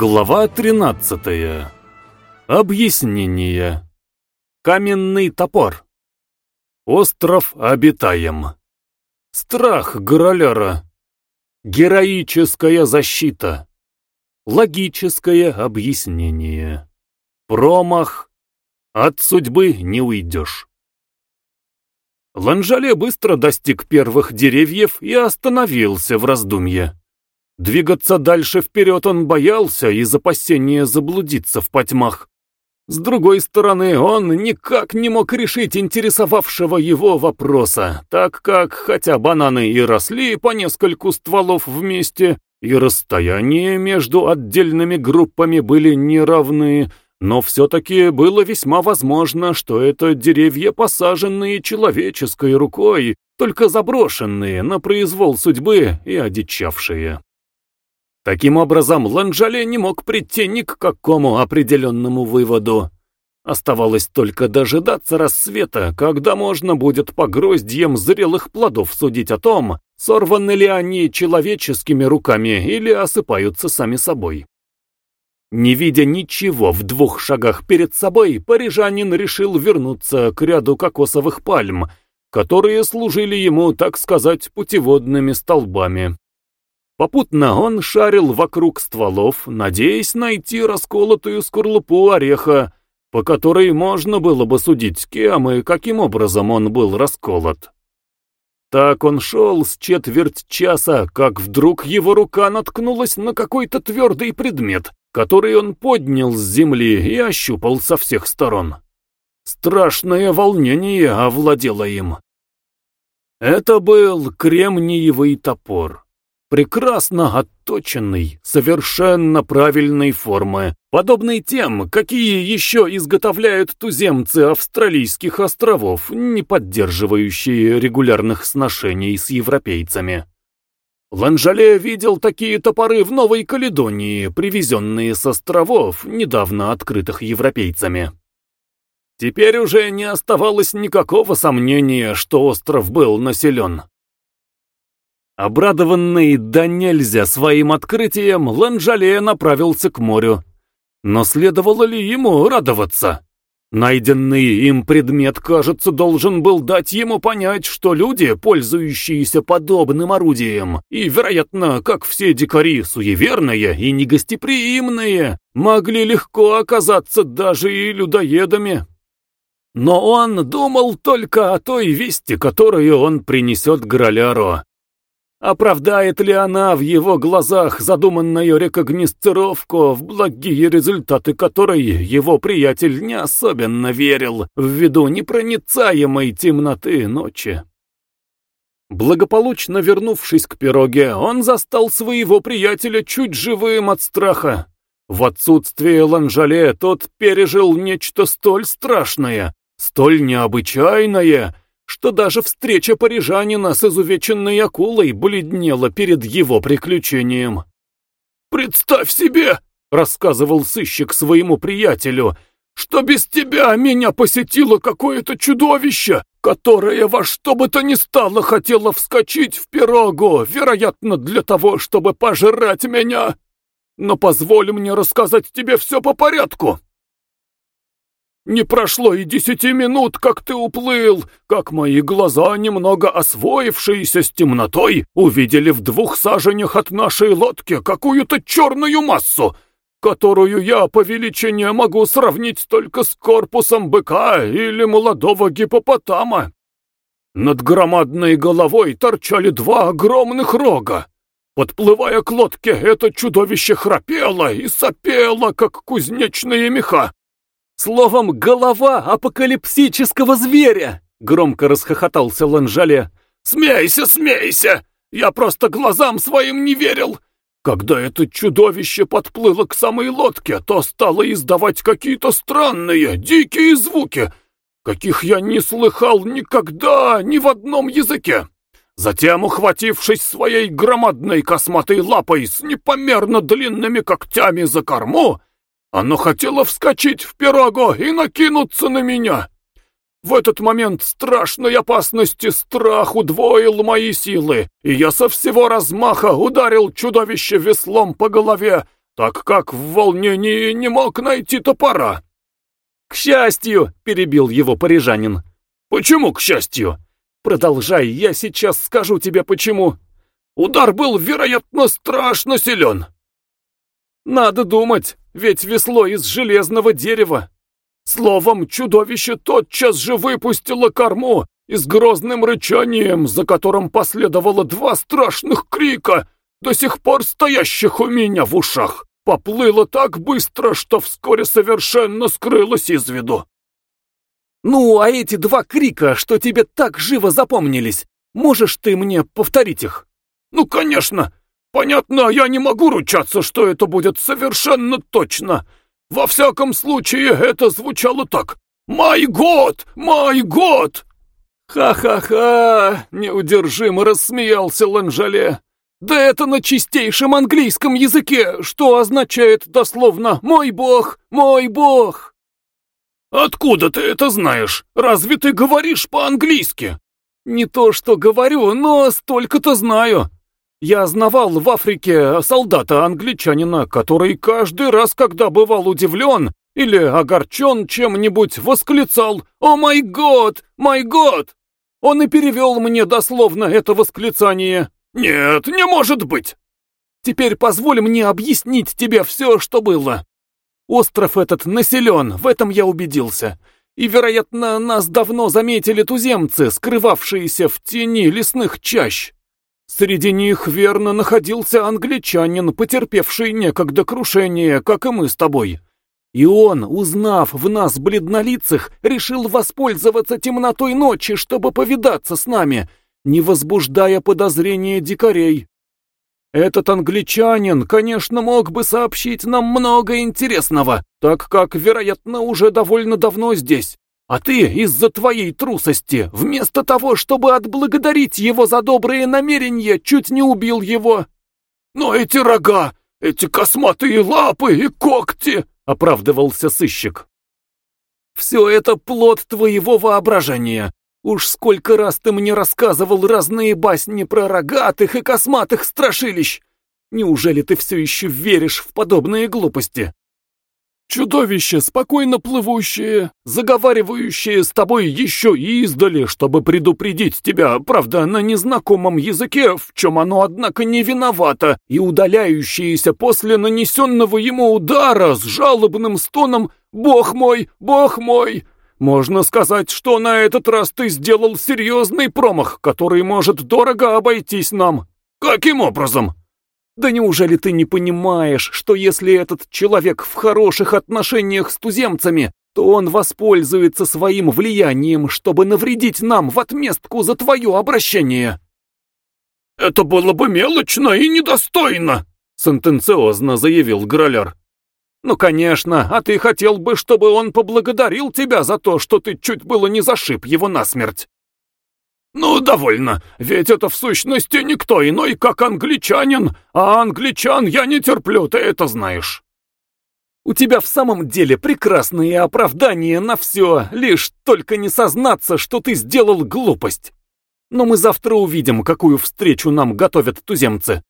Глава 13. Объяснение. Каменный топор. Остров обитаем. Страх Гороляра. Героическая защита. Логическое объяснение. Промах. От судьбы не уйдешь. Ланжале быстро достиг первых деревьев и остановился в раздумье. Двигаться дальше вперед он боялся из опасения заблудиться в потьмах. С другой стороны, он никак не мог решить интересовавшего его вопроса, так как, хотя бананы и росли по нескольку стволов вместе, и расстояния между отдельными группами были неравны, но все-таки было весьма возможно, что это деревья, посаженные человеческой рукой, только заброшенные на произвол судьбы и одичавшие. Таким образом, Ланжале не мог прийти ни к какому определенному выводу. Оставалось только дожидаться рассвета, когда можно будет по гроздьям зрелых плодов судить о том, сорваны ли они человеческими руками или осыпаются сами собой. Не видя ничего в двух шагах перед собой, парижанин решил вернуться к ряду кокосовых пальм, которые служили ему, так сказать, путеводными столбами. Попутно он шарил вокруг стволов, надеясь найти расколотую скорлупу ореха, по которой можно было бы судить, кем и каким образом он был расколот. Так он шел с четверть часа, как вдруг его рука наткнулась на какой-то твердый предмет, который он поднял с земли и ощупал со всех сторон. Страшное волнение овладело им. Это был кремниевый топор прекрасно отточенный, совершенно правильной формы, подобный тем, какие еще изготовляют туземцы австралийских островов, не поддерживающие регулярных сношений с европейцами. Ланжале видел такие топоры в Новой Каледонии, привезенные с островов, недавно открытых европейцами. Теперь уже не оставалось никакого сомнения, что остров был населен. Обрадованный да нельзя своим открытием, Ланжале направился к морю. Но следовало ли ему радоваться? Найденный им предмет, кажется, должен был дать ему понять, что люди, пользующиеся подобным орудием, и, вероятно, как все дикари, суеверные и негостеприимные, могли легко оказаться даже и людоедами. Но он думал только о той вести, которую он принесет Граляру. Оправдает ли она в его глазах задуманную рекогнисцировку, в благие результаты которой его приятель не особенно верил ввиду непроницаемой темноты ночи? Благополучно вернувшись к пироге, он застал своего приятеля чуть живым от страха. В отсутствие Ланжале тот пережил нечто столь страшное, столь необычайное, что даже встреча парижанина с изувеченной акулой бледнела перед его приключением. «Представь себе!» — рассказывал сыщик своему приятелю, что без тебя меня посетило какое-то чудовище, которое во что бы то ни стало хотело вскочить в пирогу, вероятно, для того, чтобы пожрать меня. Но позволь мне рассказать тебе все по порядку. Не прошло и десяти минут, как ты уплыл, как мои глаза, немного освоившиеся с темнотой, увидели в двух саженях от нашей лодки какую-то черную массу, которую я по величине могу сравнить только с корпусом быка или молодого гипопотама. Над громадной головой торчали два огромных рога. Подплывая к лодке, это чудовище храпело и сопело, как кузнечные меха. Словом, голова апокалипсического зверя!» Громко расхохотался Ланжале. «Смейся, смейся! Я просто глазам своим не верил! Когда это чудовище подплыло к самой лодке, то стало издавать какие-то странные, дикие звуки, каких я не слыхал никогда ни в одном языке. Затем, ухватившись своей громадной косматой лапой с непомерно длинными когтями за корму, оно хотело вскочить в пирогу и накинуться на меня. В этот момент страшной опасности страх удвоил мои силы, и я со всего размаха ударил чудовище веслом по голове, так как в волнении не мог найти топора. «К счастью!» — перебил его парижанин. «Почему к счастью?» «Продолжай, я сейчас скажу тебе почему». «Удар был, вероятно, страшно силен». «Надо думать, ведь весло из железного дерева». Словом, чудовище тотчас же выпустило корму и с грозным рычанием, за которым последовало два страшных крика, до сих пор стоящих у меня в ушах, поплыло так быстро, что вскоре совершенно скрылось из виду. «Ну, а эти два крика, что тебе так живо запомнились, можешь ты мне повторить их?» «Ну, конечно! Понятно, я не могу ручаться, что это будет совершенно точно. Во всяком случае, это звучало так. «Май год! Май год!» «Ха-ха-ха!» — неудержимо рассмеялся Ланжале. «Да это на чистейшем английском языке, что означает дословно «мой бог, мой бог». «Откуда ты это знаешь? Разве ты говоришь по-английски?» «Не то, что говорю, но столько-то знаю. Я знавал в Африке солдата-англичанина, который каждый раз, когда бывал удивлен или огорчен чем-нибудь, восклицал «О май год! Май год!» Он и перевел мне дословно это восклицание. «Нет, не может быть!» «Теперь позволь мне объяснить тебе все, что было. Остров этот населен, в этом я убедился. И, вероятно, нас давно заметили туземцы, скрывавшиеся в тени лесных чащ. Среди них верно находился англичанин, потерпевший некогда крушение, как и мы с тобой. И он, узнав в нас бледнолицых, решил воспользоваться темнотой ночи, чтобы повидаться с нами, не возбуждая подозрения дикарей. Этот англичанин, конечно, мог бы сообщить нам много интересного, так как, вероятно, уже довольно давно здесь. А ты, из-за твоей трусости, вместо того, чтобы отблагодарить его за добрые намерения, чуть не убил его. Но эти рога, эти косматые лапы и когти, оправдывался сыщик. Все это плод твоего воображения. Уж сколько раз ты мне рассказывал разные басни про рогатых и косматых страшилищ! Неужели ты все еще веришь в подобные глупости? Чудовище, спокойно плывущее, заговаривающее с тобой еще и издали, чтобы предупредить тебя, правда, на незнакомом языке, в чем оно, однако, не виновато, и удаляющееся после нанесенного ему удара с жалобным стоном «Бог мой, Бог мой!» Можно сказать, что на этот раз ты сделал серьезный промах, который может дорого обойтись нам. Каким образом? Да неужели ты не понимаешь, что если этот человек в хороших отношениях с туземцами, то он воспользуется своим влиянием, чтобы навредить нам в отместку за твое обращение? Это было бы мелочно и недостойно, сентенциозно заявил Граляр. «Ну, конечно, а ты хотел бы, чтобы он поблагодарил тебя за то, что ты чуть было не зашиб его насмерть». «Ну, довольно, ведь это в сущности никто иной, как англичанин, а англичан я не терплю, ты это знаешь». «У тебя в самом деле прекрасные оправдания на все, лишь только не сознаться, что ты сделал глупость. Но мы завтра увидим, какую встречу нам готовят туземцы.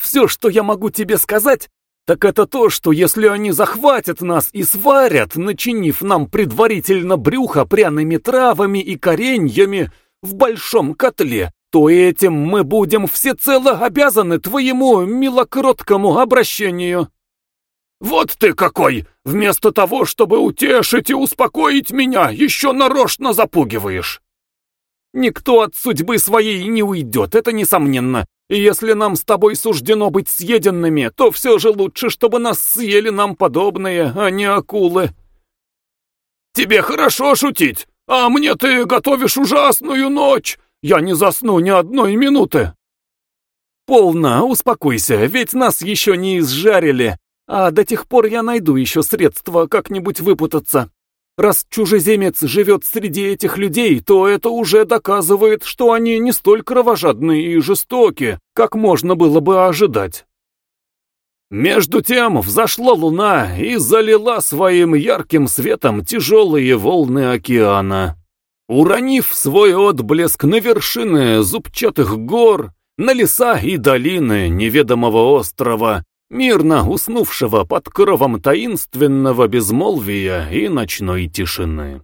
Все, что я могу тебе сказать, так это то, что если они захватят нас и сварят, начинив нам предварительно брюхо пряными травами и кореньями в большом котле, то этим мы будем всецело обязаны твоему милокроткому обращению. Вот ты какой! Вместо того, чтобы утешить и успокоить меня, еще нарочно запугиваешь. Никто от судьбы своей не уйдет, это несомненно. И если нам с тобой суждено быть съеденными, то все же лучше, чтобы нас съели нам подобные, а не акулы. Тебе хорошо шутить, а мне ты готовишь ужасную ночь. Я не засну ни одной минуты. Полно, успокойся, ведь нас еще не изжарили, а до тех пор я найду еще средства как-нибудь выпутаться. Раз чужеземец живет среди этих людей, то это уже доказывает, что они не столь кровожадны и жестоки, как можно было бы ожидать. Между тем взошла луна и залила своим ярким светом тяжелые волны океана. Уронив свой отблеск на вершины зубчатых гор, на леса и долины неведомого острова, мирно уснувшего под кровом таинственного безмолвия и ночной тишины.